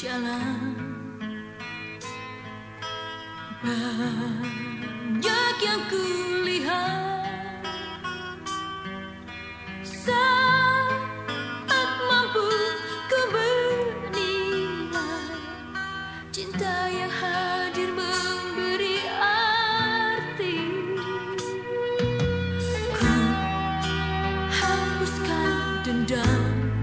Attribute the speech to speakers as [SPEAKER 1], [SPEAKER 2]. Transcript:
[SPEAKER 1] jalan Banyak yang kulihat Saat mampu ku bernilai Cinta yang hadir memberi arti. Ku hapuskan dendam.